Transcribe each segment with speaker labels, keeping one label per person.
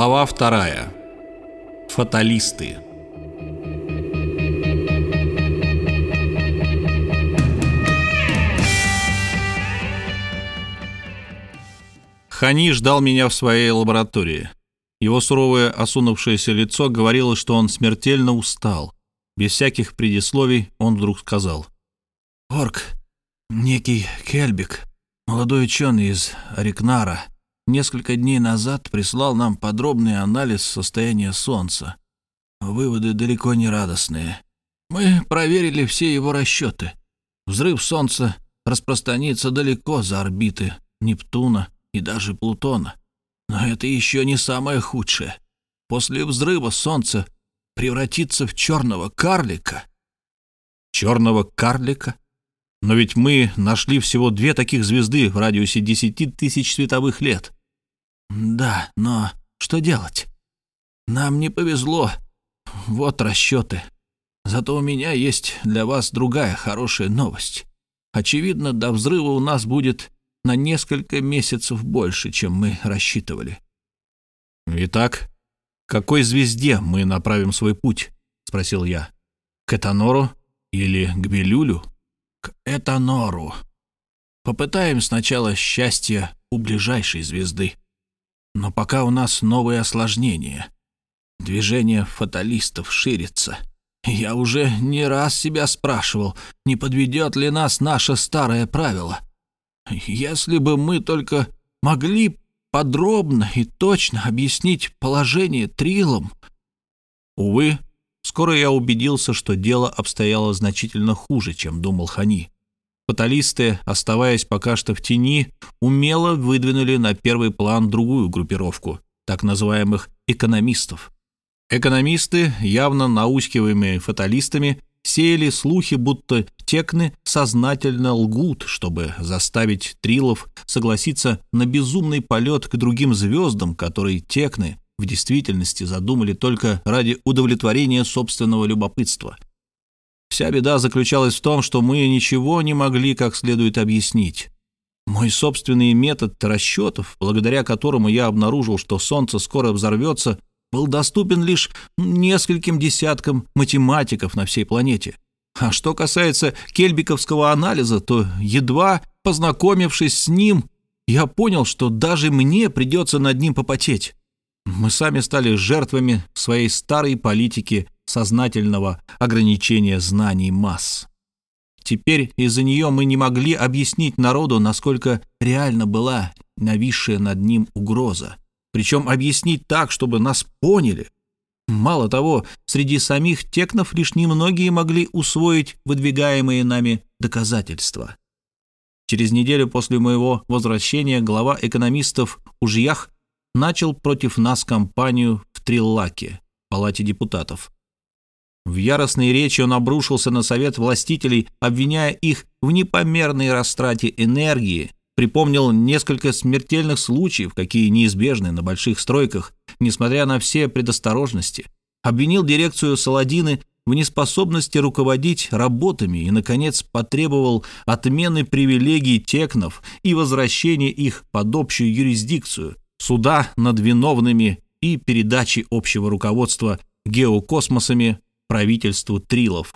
Speaker 1: Глава вторая. Фаталисты. Хани ждал меня в своей лаборатории. Его суровое осунувшееся лицо говорило, что он смертельно устал. Без всяких предисловий он вдруг сказал.
Speaker 2: «Орк, некий Кельбик, молодой ученый из Рикнара, несколько дней назад прислал нам подробный анализ состояния Солнца. Выводы далеко не радостные. Мы проверили все его расчеты. Взрыв Солнца распространится далеко за орбиты Нептуна и даже Плутона. Но это еще не самое худшее. После взрыва Солнце превратится в черного карлика.
Speaker 1: Черного карлика? Но ведь мы нашли всего две таких звезды в радиусе десяти тысяч световых лет.
Speaker 2: Да, но что делать? Нам не повезло. Вот расчеты. Зато у меня есть для вас другая хорошая новость. Очевидно, до взрыва у нас будет на несколько месяцев больше, чем мы рассчитывали.
Speaker 1: Итак, к какой звезде мы направим свой путь? спросил я. К Этанору или к Белюлю?
Speaker 2: К Этанору. Попытаем сначала счастье у ближайшей звезды. Но пока у нас новые осложнения. Движение фаталистов ширится. Я уже не раз себя спрашивал, не подведет ли нас наше старое правило. Если бы мы только могли подробно и точно объяснить положение Трилом.
Speaker 1: Увы, скоро я убедился, что дело обстояло значительно хуже, чем думал Хани. Фаталисты, оставаясь пока что в тени, умело выдвинули на первый план другую группировку, так называемых экономистов. Экономисты, явно наускиваемые фаталистами, сеяли слухи, будто текны сознательно лгут, чтобы заставить трилов согласиться на безумный полет к другим звездам, которые текны в действительности задумали только ради удовлетворения собственного любопытства – Вся беда заключалась в том, что мы ничего не могли как следует объяснить. Мой собственный метод расчетов, благодаря которому я обнаружил, что Солнце скоро взорвется, был доступен лишь нескольким десяткам математиков на всей планете. А что касается кельбиковского анализа, то, едва познакомившись с ним, я понял, что даже мне придется над ним попотеть. Мы сами стали жертвами своей старой политики сознательного ограничения знаний масс. Теперь из-за нее мы не могли объяснить народу, насколько реально была нависшая над ним угроза. Причем объяснить так, чтобы нас поняли. Мало того, среди самих текнов лишь немногие могли усвоить выдвигаемые нами доказательства. Через неделю после моего возвращения глава экономистов Ужьях начал против нас кампанию в Триллаке, палате депутатов. В яростной речи он обрушился на совет властителей, обвиняя их в непомерной растрате энергии, припомнил несколько смертельных случаев, какие неизбежны на больших стройках, несмотря на все предосторожности, обвинил дирекцию Саладины в неспособности руководить работами и, наконец, потребовал отмены привилегий текнов и возвращения их под общую юрисдикцию, суда над виновными и передачи общего руководства геокосмосами правительству Трилов.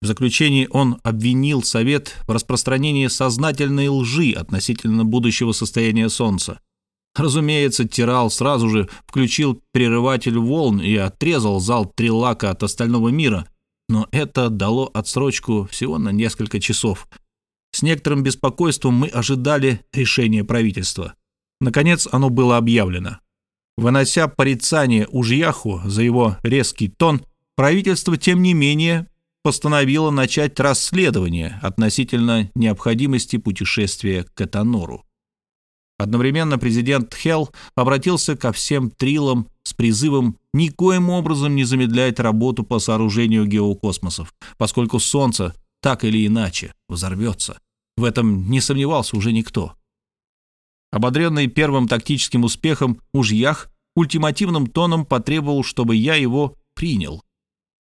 Speaker 1: В заключении он обвинил Совет в распространении сознательной лжи относительно будущего состояния Солнца. Разумеется, Тирал сразу же включил прерыватель волн и отрезал зал Трилака от остального мира, но это дало отсрочку всего на несколько часов. С некоторым беспокойством мы ожидали решения правительства. Наконец оно было объявлено. Вынося порицание Ужьяху за его резкий тон, правительство, тем не менее, постановило начать расследование относительно необходимости путешествия к Этанору. Одновременно президент Хелл обратился ко всем трилам с призывом никоим образом не замедлять работу по сооружению геокосмосов, поскольку Солнце так или иначе взорвется. В этом не сомневался уже никто. Ободренный первым тактическим успехом, Ужьях ультимативным тоном потребовал, чтобы я его принял.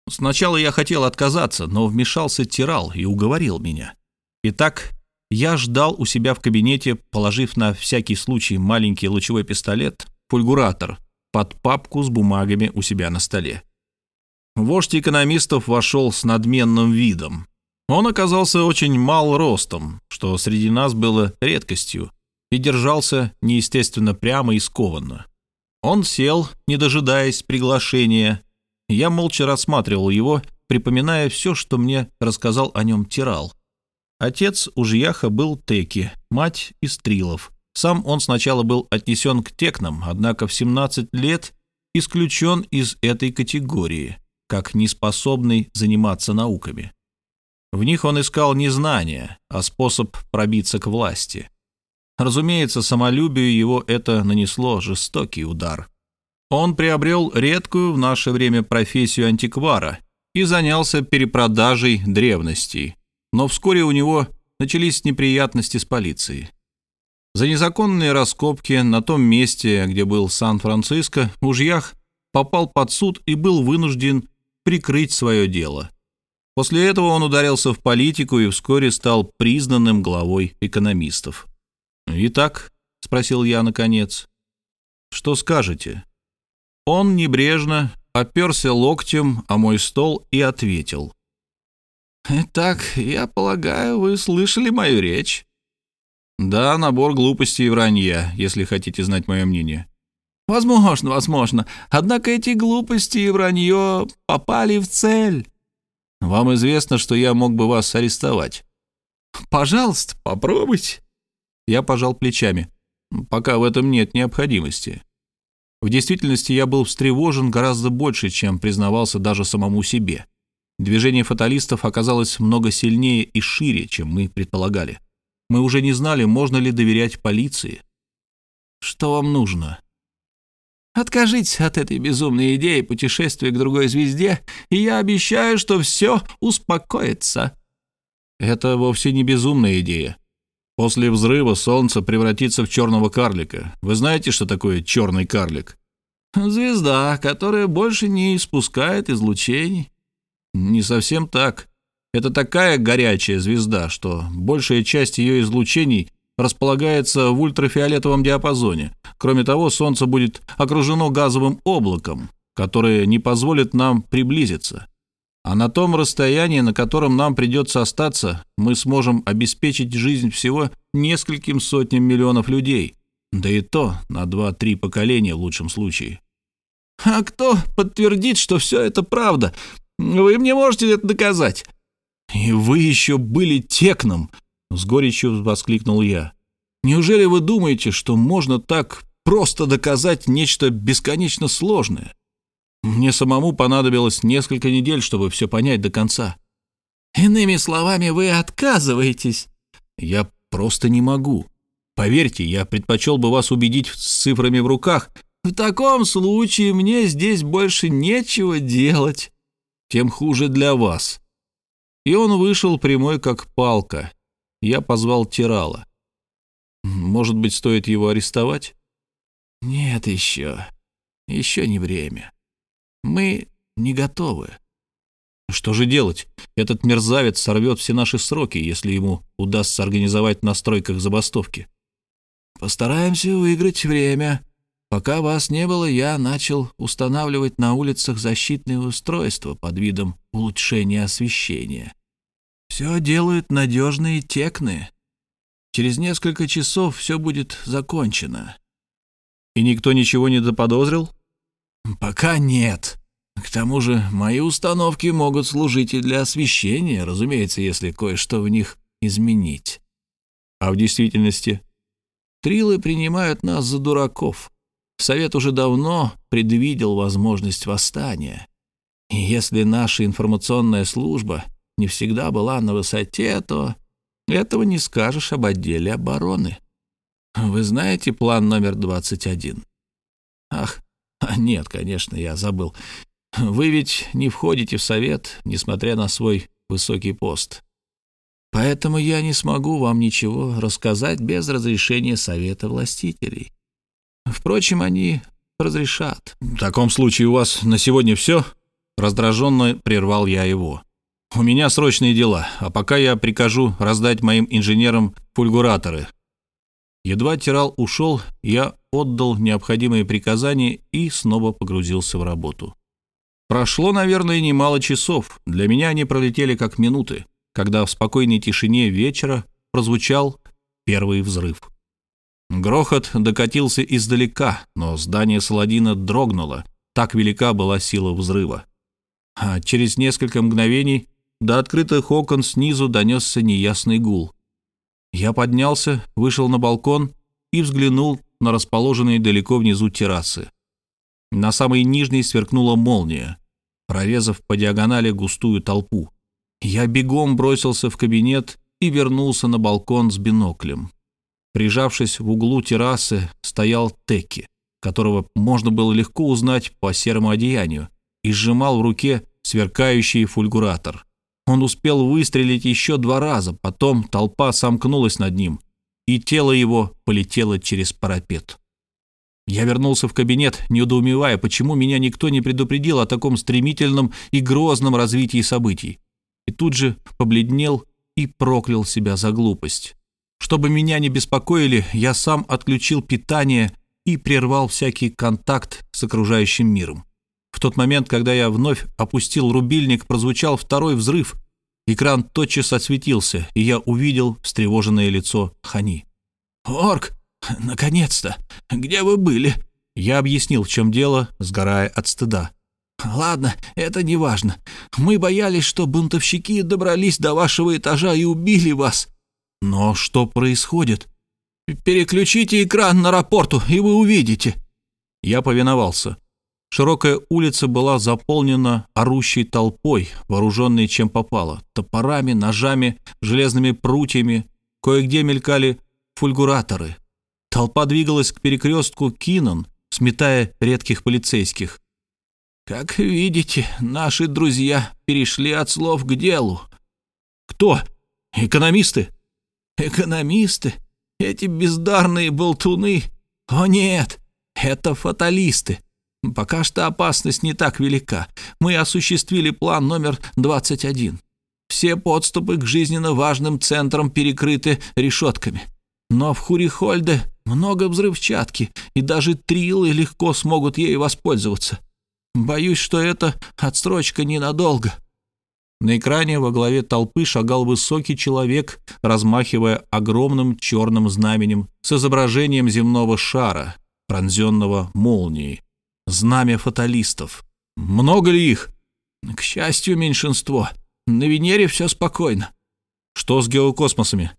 Speaker 1: Сначала я хотел отказаться, но вмешался Тирал и уговорил меня. Итак, я ждал у себя в кабинете, положив на всякий случай маленький лучевой пистолет, фульгуратор, под папку с бумагами у себя на столе. Вождь экономистов вошел с надменным видом. Он оказался очень мал ростом, что среди нас было редкостью, и держался неестественно прямо и скованно. Он сел, не дожидаясь приглашения. Я молча рассматривал его, припоминая все, что мне рассказал о нем Тирал. Отец у Жьяха был Теки, мать — Истрилов. Сам он сначала был отнесен к текнам, однако в 17 лет исключен из этой категории, как неспособный заниматься науками. В них он искал не знания, а способ пробиться к власти. Разумеется, самолюбию его это нанесло жестокий удар. Он приобрел редкую в наше время профессию антиквара и занялся перепродажей древностей, но вскоре у него начались неприятности с полицией. За незаконные раскопки на том месте, где был Сан-Франциско, Ужьях попал под суд и был вынужден прикрыть свое дело. После этого он ударился в политику и вскоре стал признанным главой экономистов. «Итак», — спросил я наконец, — «что скажете?» Он небрежно оперся локтем о мой стол и ответил. «Итак, я полагаю, вы слышали мою речь?» «Да, набор глупостей и вранья, если хотите знать мое мнение». «Возможно, возможно. Однако эти глупости и вранье попали в цель». «Вам известно, что я мог бы вас арестовать». «Пожалуйста, попробуйте». Я пожал плечами. Пока в этом нет необходимости. В действительности я был встревожен гораздо больше, чем признавался даже самому себе. Движение фаталистов оказалось много сильнее и шире, чем мы предполагали. Мы уже не знали, можно ли доверять полиции. Что вам нужно? Откажитесь от этой безумной идеи путешествия к другой звезде, и я обещаю, что все успокоится. Это вовсе не безумная идея. После взрыва Солнце превратится в черного карлика. Вы знаете, что такое черный карлик? Звезда, которая больше не испускает излучений. Не совсем так. Это такая горячая звезда, что большая часть ее излучений располагается в ультрафиолетовом диапазоне. Кроме того, Солнце будет окружено газовым облаком, которое не позволит нам приблизиться. А на том расстоянии, на котором нам придется остаться, мы сможем обеспечить жизнь всего нескольким сотням миллионов людей, да и то на два-три поколения в лучшем случае. А кто подтвердит, что все это правда? Вы мне можете это доказать? И вы еще были текном, с горечью воскликнул я. Неужели вы думаете, что можно так просто доказать нечто бесконечно сложное? Мне самому понадобилось несколько недель, чтобы все понять до конца. Иными словами, вы отказываетесь. Я просто не могу. Поверьте, я предпочел бы вас убедить с цифрами в руках. В таком случае мне здесь больше нечего делать. Тем хуже для вас. И он вышел прямой, как палка. Я позвал Тирала. Может быть, стоит его арестовать? Нет еще. Еще не время. Мы не готовы. Что же делать? Этот мерзавец сорвет все наши сроки, если ему удастся организовать на стройках забастовки. Постараемся выиграть время. Пока вас не было, я начал устанавливать на улицах защитные устройства под видом улучшения освещения. Все делают надежные текны. Через несколько часов все будет закончено. И никто ничего не заподозрил? Пока нет. К тому же мои установки могут служить и для освещения, разумеется, если кое-что в них изменить. А в действительности трилы принимают нас за дураков. Совет уже давно предвидел возможность восстания. И если наша информационная служба не всегда была на высоте, то этого не скажешь об отделе обороны. Вы знаете план номер 21? Ах, нет, конечно, я забыл. Вы ведь не входите в совет, несмотря на свой высокий пост. Поэтому я не смогу вам ничего рассказать без разрешения совета властителей. Впрочем, они разрешат. В таком случае у вас на сегодня все? Раздраженно прервал я его. У меня срочные дела, а пока я прикажу раздать моим инженерам фульгураторы, Едва Тирал ушел, я отдал необходимые приказания и снова погрузился в работу. Прошло, наверное, немало часов. Для меня они пролетели как минуты, когда в спокойной тишине вечера прозвучал первый взрыв. Грохот докатился издалека, но здание Саладина дрогнуло, так велика была сила взрыва. А через несколько мгновений до открытых окон снизу донесся неясный гул. Я поднялся, вышел на балкон и взглянул на расположенные далеко внизу террасы. На самой нижней сверкнула молния, прорезав по диагонали густую толпу. Я бегом бросился в кабинет и вернулся на балкон с биноклем. Прижавшись в углу террасы, стоял Теки, которого можно было легко узнать по серому одеянию, и сжимал в руке сверкающий фульгуратор. Он успел выстрелить еще два раза, потом толпа сомкнулась над ним, и тело его полетело через парапет. Я вернулся в кабинет, недоумевая, почему меня никто не предупредил о таком стремительном и грозном развитии событий. И тут же побледнел и проклял себя за глупость. Чтобы меня не беспокоили, я сам отключил питание и прервал всякий контакт с окружающим миром. В тот момент, когда я вновь опустил рубильник, прозвучал второй взрыв. Экран тотчас осветился, и я увидел встревоженное лицо Хани. «Орк, наконец-то! Где вы были?» Я объяснил, в чем дело, сгорая от стыда. «Ладно, это не важно. Мы боялись, что бунтовщики добрались до вашего этажа и убили вас». «Но что происходит?» «Переключите экран на рапорту, и вы увидите». Я повиновался. Широкая улица была заполнена орущей толпой, вооруженной чем попало, топорами, ножами, железными прутьями, кое-где мелькали фульгураторы. Толпа двигалась к перекрестку Кинон, сметая редких полицейских. «Как видите, наши друзья перешли от слов к делу». «Кто? Экономисты?» «Экономисты? Эти бездарные болтуны? О нет, это фаталисты. Пока что опасность не так велика. Мы осуществили план номер 21. Все подступы к жизненно важным центрам перекрыты решетками. Но в Хурихольде много взрывчатки, и даже трилы легко смогут ей воспользоваться. Боюсь, что это отсрочка ненадолго». На экране во главе толпы шагал высокий человек, размахивая огромным черным знаменем с изображением земного шара, пронзенного молнией знамя фаталистов. Много ли их? К счастью, меньшинство. На Венере все спокойно. Что с геокосмосами?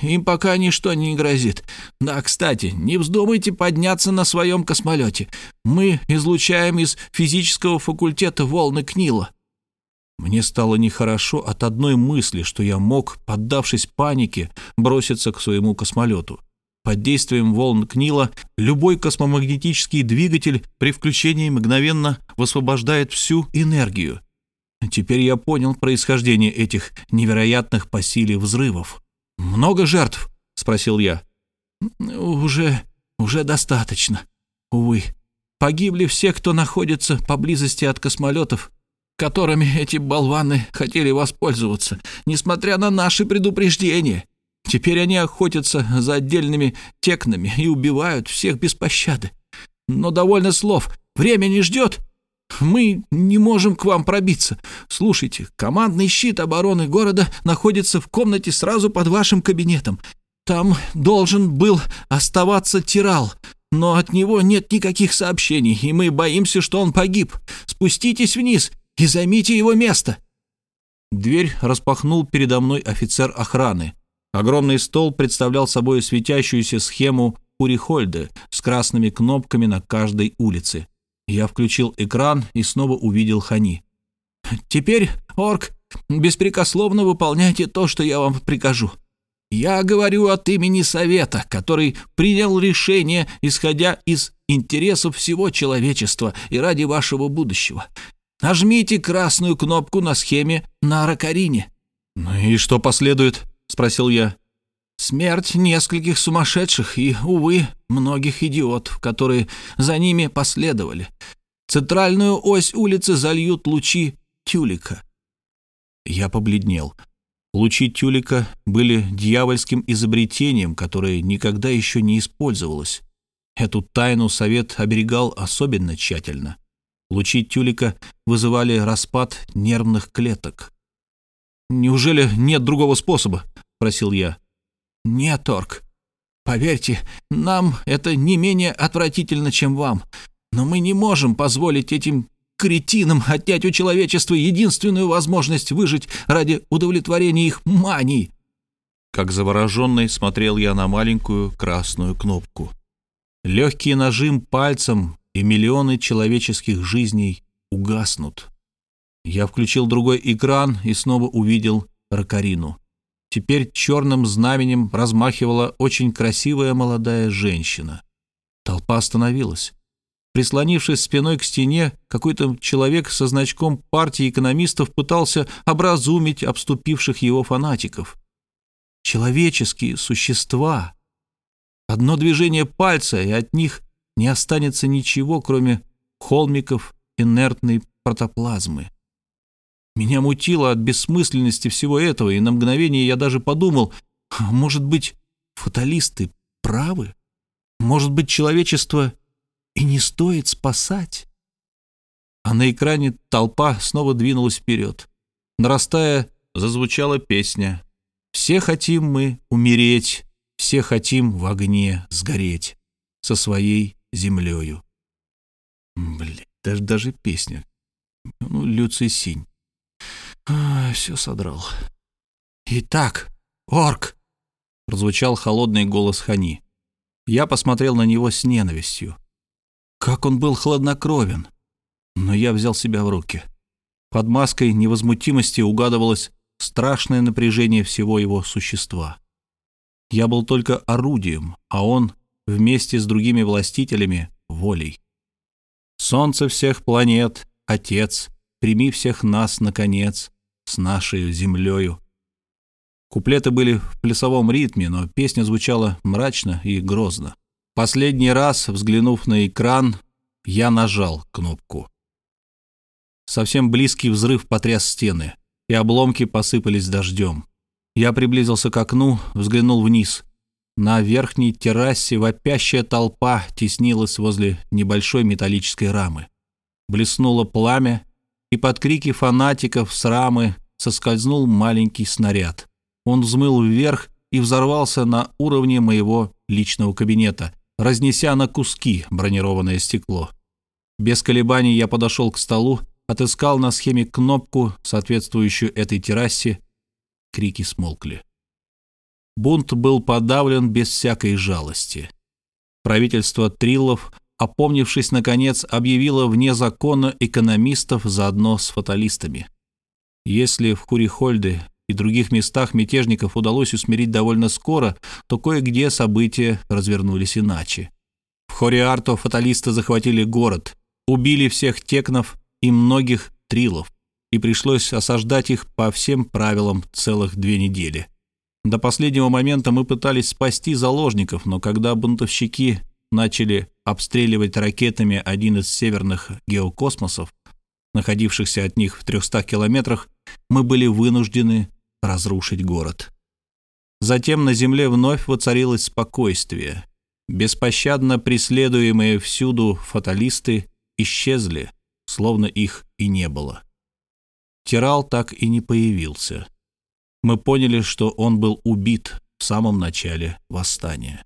Speaker 1: Им пока ничто не грозит. Да, кстати, не вздумайте подняться на своем космолете. Мы излучаем из физического факультета волны Книла. Мне стало нехорошо от одной мысли, что я мог, поддавшись панике, броситься к своему космолету. Под действием волн Книла любой космомагнетический двигатель при включении мгновенно высвобождает всю энергию. Теперь я понял происхождение этих невероятных по силе взрывов. «Много жертв?» — спросил я. «Уже... уже достаточно. Увы. Погибли все, кто находится поблизости от космолетов, которыми эти болваны хотели воспользоваться, несмотря на наши предупреждения. Теперь они охотятся за отдельными текнами и убивают всех без пощады. Но довольно слов. Время не ждет. Мы не можем к вам пробиться. Слушайте, командный щит обороны города находится в комнате сразу под вашим кабинетом. Там должен был оставаться Тирал, но от него нет никаких сообщений, и мы боимся, что он погиб. Спуститесь вниз и займите его место». Дверь распахнул передо мной офицер охраны. Огромный стол представлял собой светящуюся схему Урихольда с красными кнопками на каждой улице. Я включил экран и снова увидел Хани. «Теперь, Орк, беспрекословно выполняйте то, что я вам прикажу. Я говорю от имени Совета, который принял решение, исходя из интересов всего человечества и ради вашего будущего. Нажмите красную кнопку на схеме на Ракарине». «Ну и что последует?» Спросил я. Смерть нескольких сумасшедших и, увы, многих идиотов, которые за ними последовали. Центральную ось улицы зальют лучи тюлика. Я побледнел. Лучи тюлика были дьявольским изобретением, которое никогда еще не использовалось. Эту тайну совет оберегал особенно тщательно. Лучи тюлика вызывали распад нервных клеток. «Неужели нет другого способа?» — просил я. «Нет, Орк. Поверьте, нам это не менее отвратительно, чем вам. Но мы не можем позволить этим кретинам отнять у человечества единственную возможность выжить ради удовлетворения их маний. Как завороженный смотрел я на маленькую красную кнопку. Легкий нажим пальцем, и миллионы человеческих жизней угаснут. Я включил другой экран и снова увидел Ракарину. Теперь черным знаменем размахивала очень красивая молодая женщина. Толпа остановилась. Прислонившись спиной к стене, какой-то человек со значком партии экономистов пытался образумить обступивших его фанатиков. Человеческие существа. Одно движение пальца, и от них не останется ничего, кроме холмиков инертной протоплазмы. Меня мутило от бессмысленности всего этого, и на мгновение я даже подумал, «А может быть, фаталисты правы? Может быть, человечество и не стоит спасать. А на экране толпа снова двинулась вперед. Нарастая, зазвучала песня. «Все хотим мы умереть, все хотим в огне сгореть со своей землею». Блин, даже, даже песня. Ну, Люций Синь. А, все содрал. «Итак, орк!» — прозвучал холодный голос Хани. Я посмотрел на него с ненавистью. Как он был хладнокровен. Но я взял себя в руки. Под маской невозмутимости угадывалось страшное напряжение всего его существа. Я был только орудием, а он вместе с другими властителями — волей. Солнце всех планет, Отец, прими всех нас, наконец, с нашей землею. Куплеты были в плясовом ритме, но песня звучала мрачно и грозно. Последний раз, взглянув на экран, я нажал кнопку. Совсем близкий взрыв потряс стены, и обломки посыпались дождем. Я приблизился к окну, взглянул вниз. На верхней террасе вопящая толпа теснилась возле небольшой металлической рамы. Блеснуло пламя, и под крики фанатиков с рамы соскользнул маленький снаряд. Он взмыл вверх и взорвался на уровне моего личного кабинета, разнеся на куски бронированное стекло. Без колебаний я подошел к столу, отыскал на схеме кнопку, соответствующую этой террасе. Крики смолкли. Бунт был подавлен без всякой жалости. Правительство Триллов, опомнившись наконец, объявило вне закона экономистов заодно с фаталистами. Если в Хурихольде и других местах мятежников удалось усмирить довольно скоро, то кое-где события развернулись иначе. В Хориарто фаталисты захватили город, убили всех текнов и многих трилов, и пришлось осаждать их по всем правилам целых две недели. До последнего момента мы пытались спасти заложников, но когда бунтовщики начали обстреливать ракетами один из северных геокосмосов, находившихся от них в 300 километрах, мы были вынуждены разрушить город. Затем на земле вновь воцарилось спокойствие. Беспощадно преследуемые всюду фаталисты исчезли, словно их и не было. Тирал так и не появился. Мы поняли, что он был убит в самом начале восстания.